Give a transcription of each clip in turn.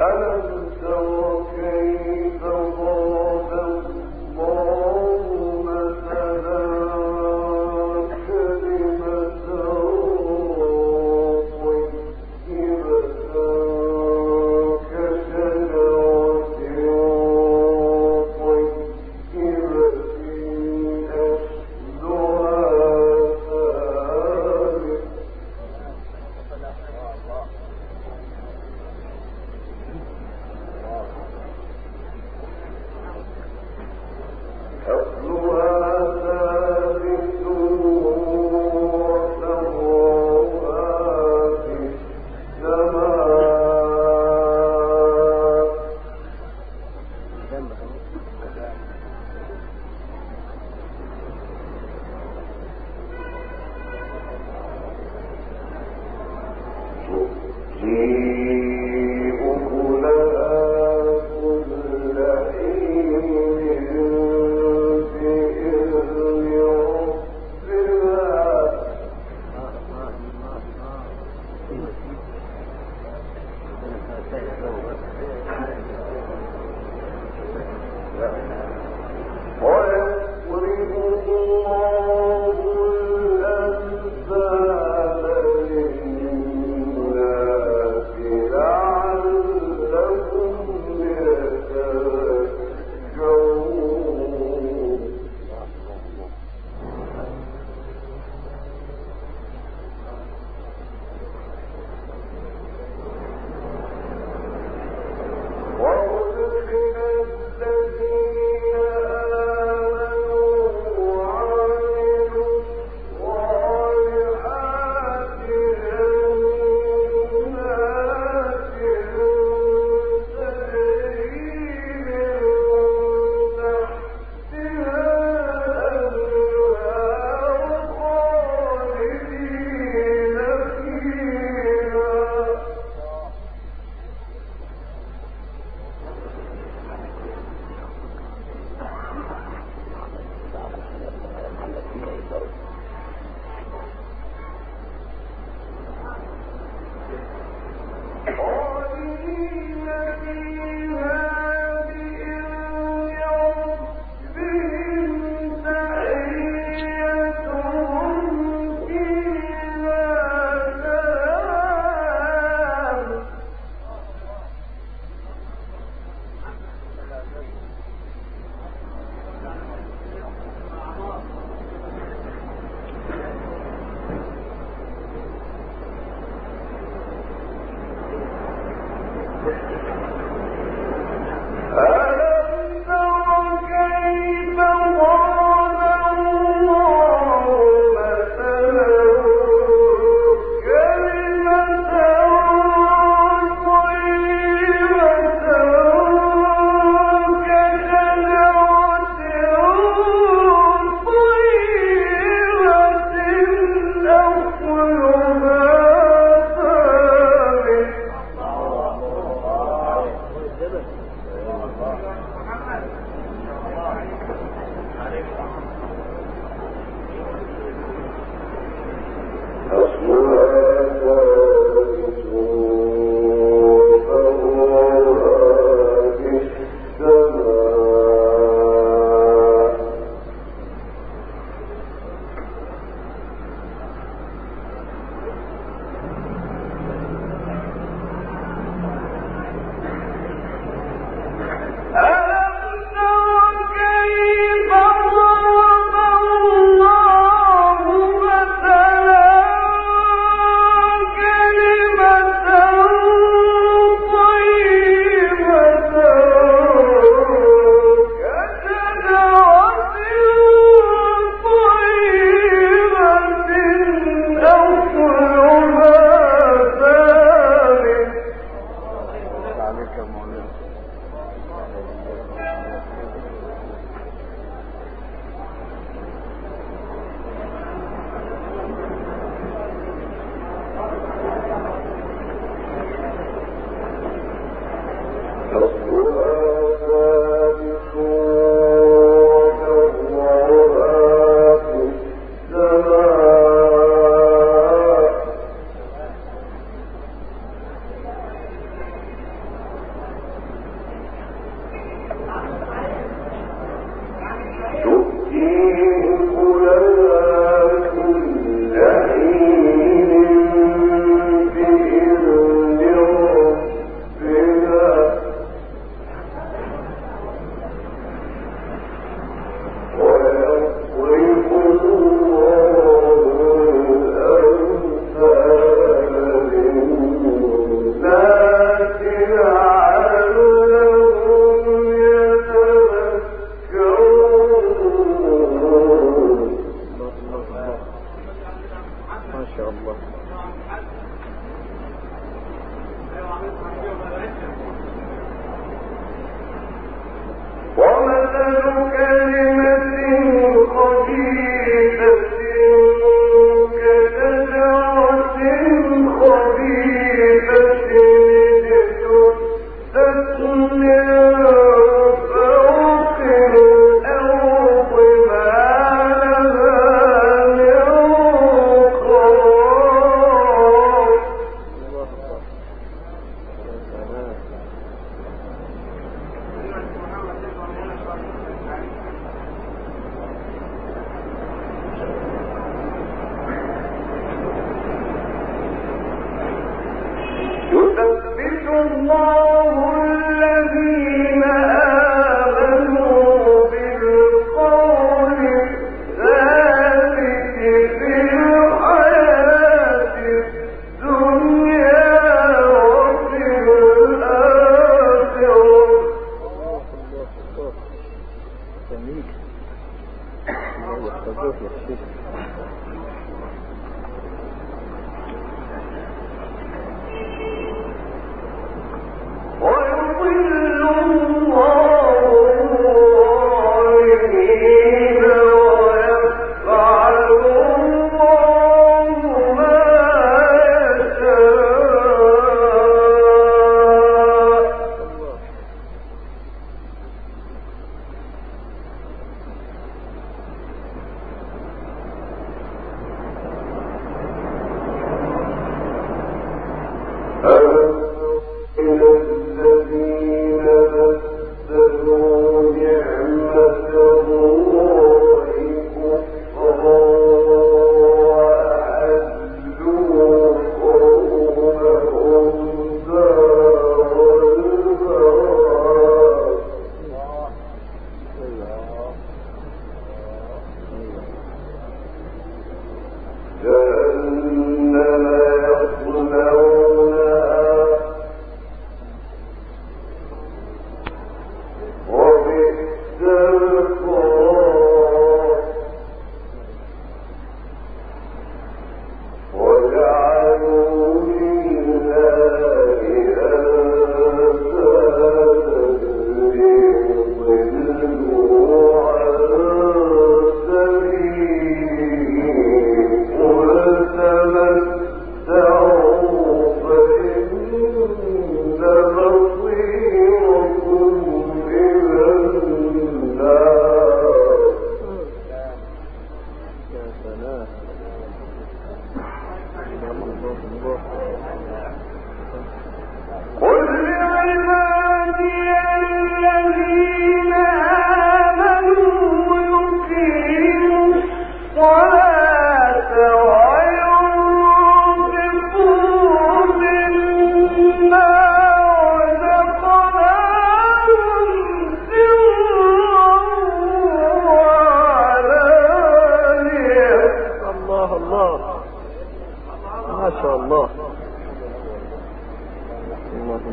أنا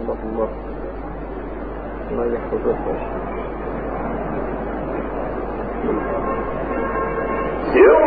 رحمه الله ما يحدث يوم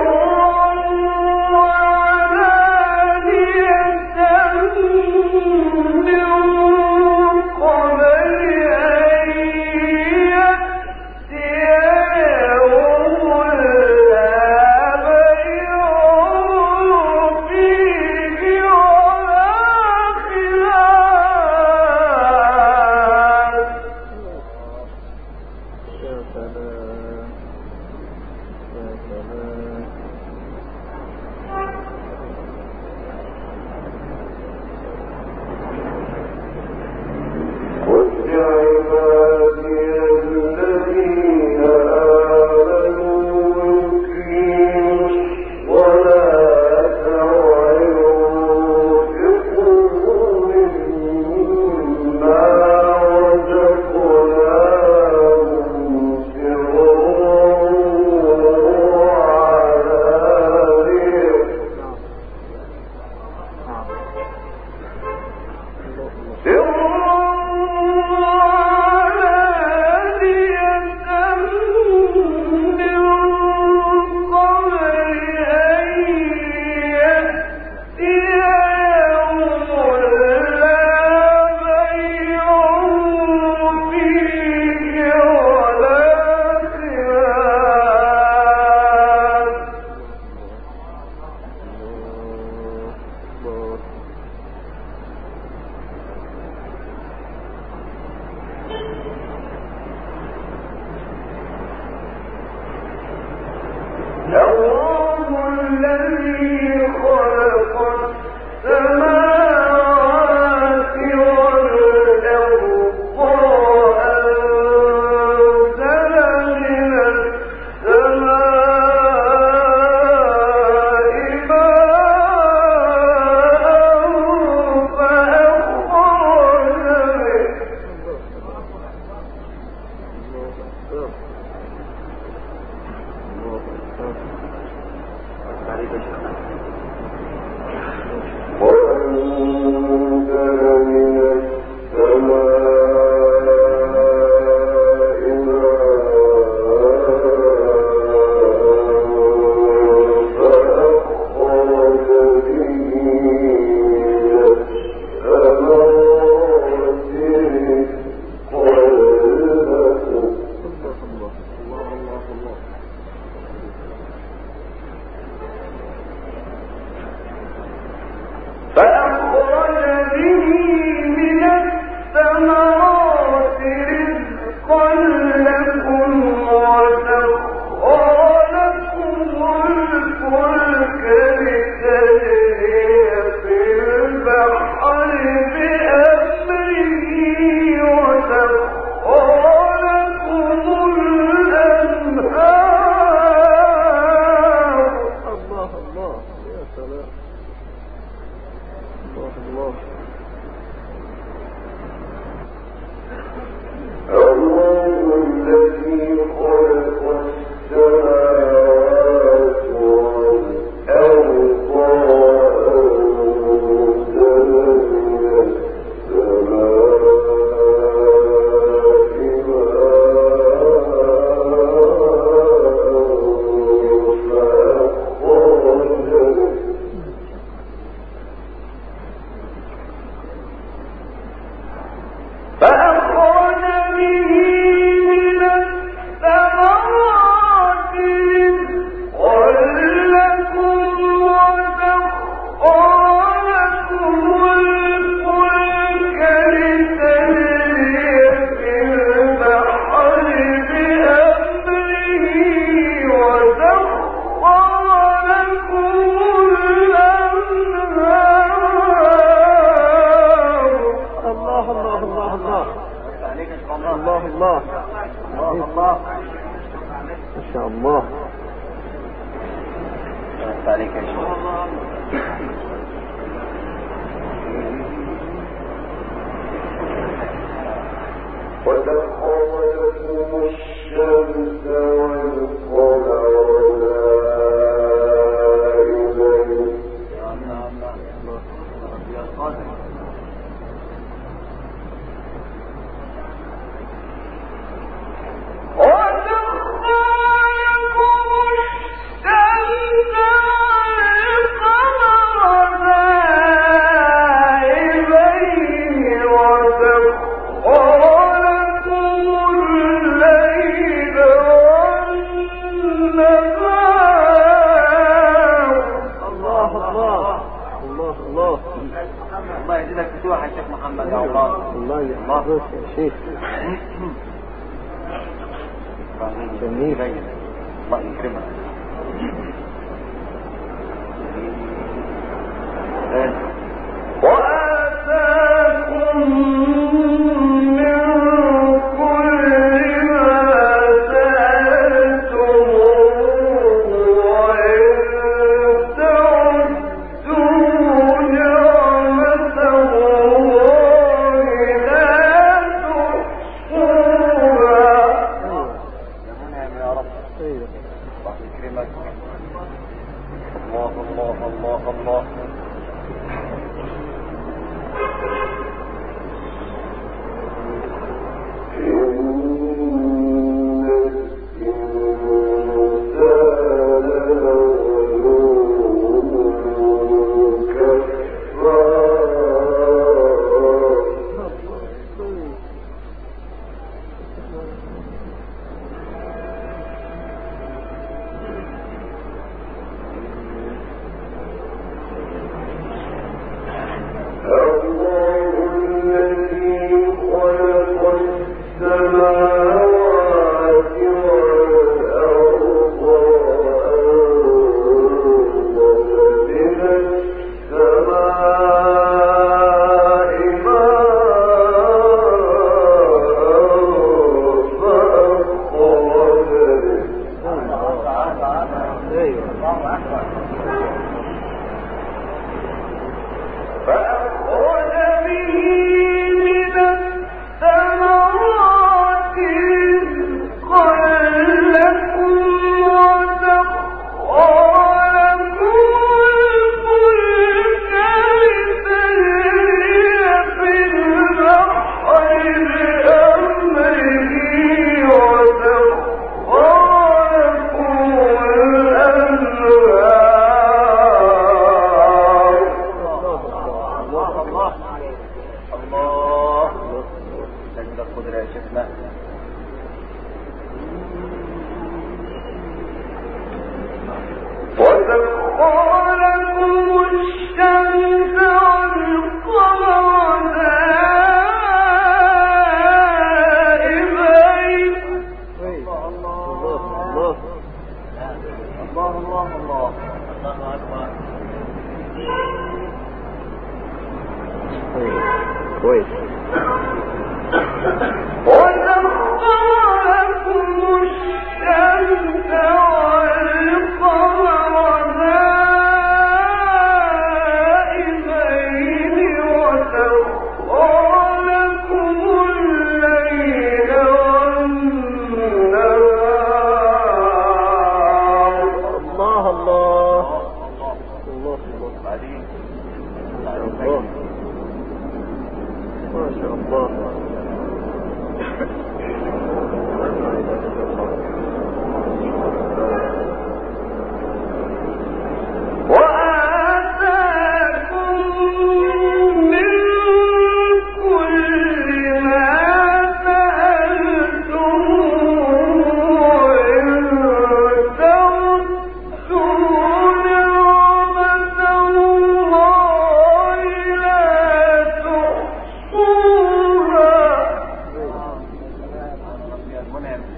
whatever.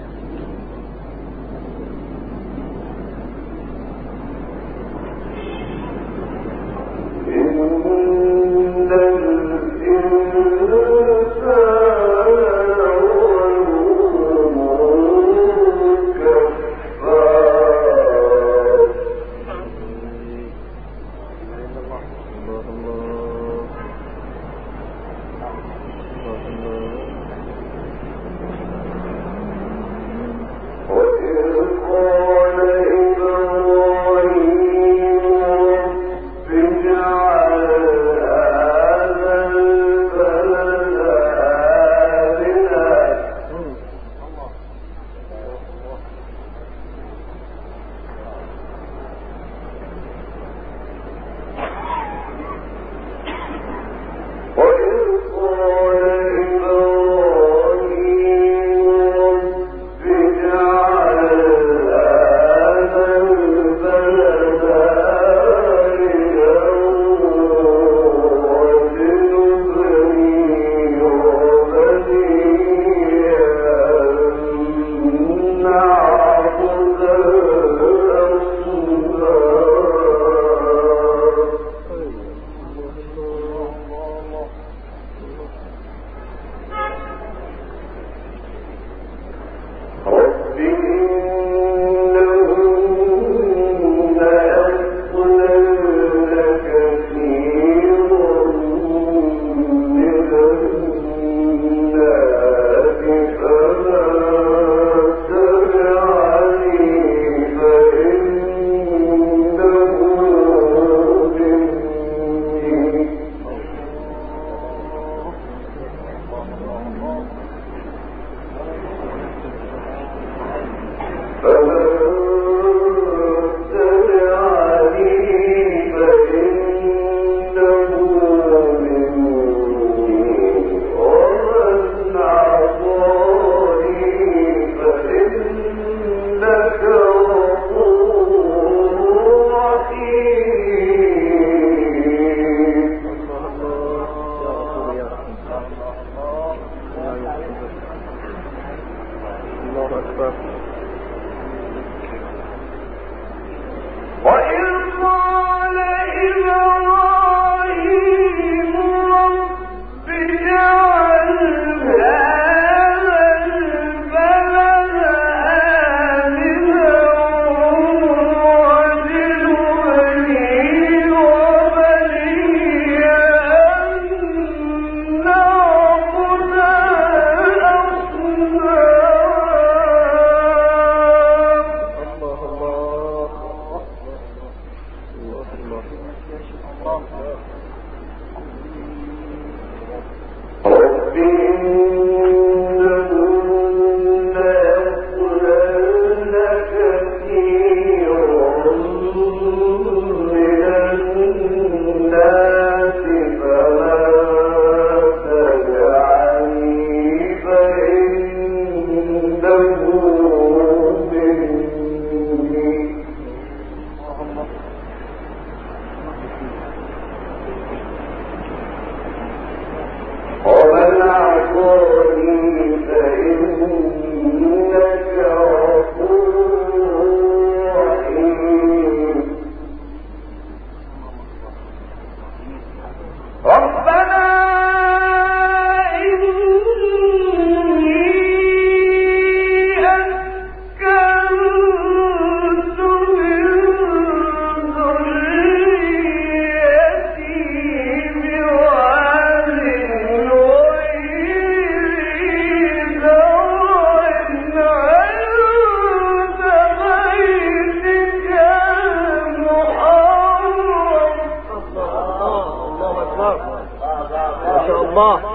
الله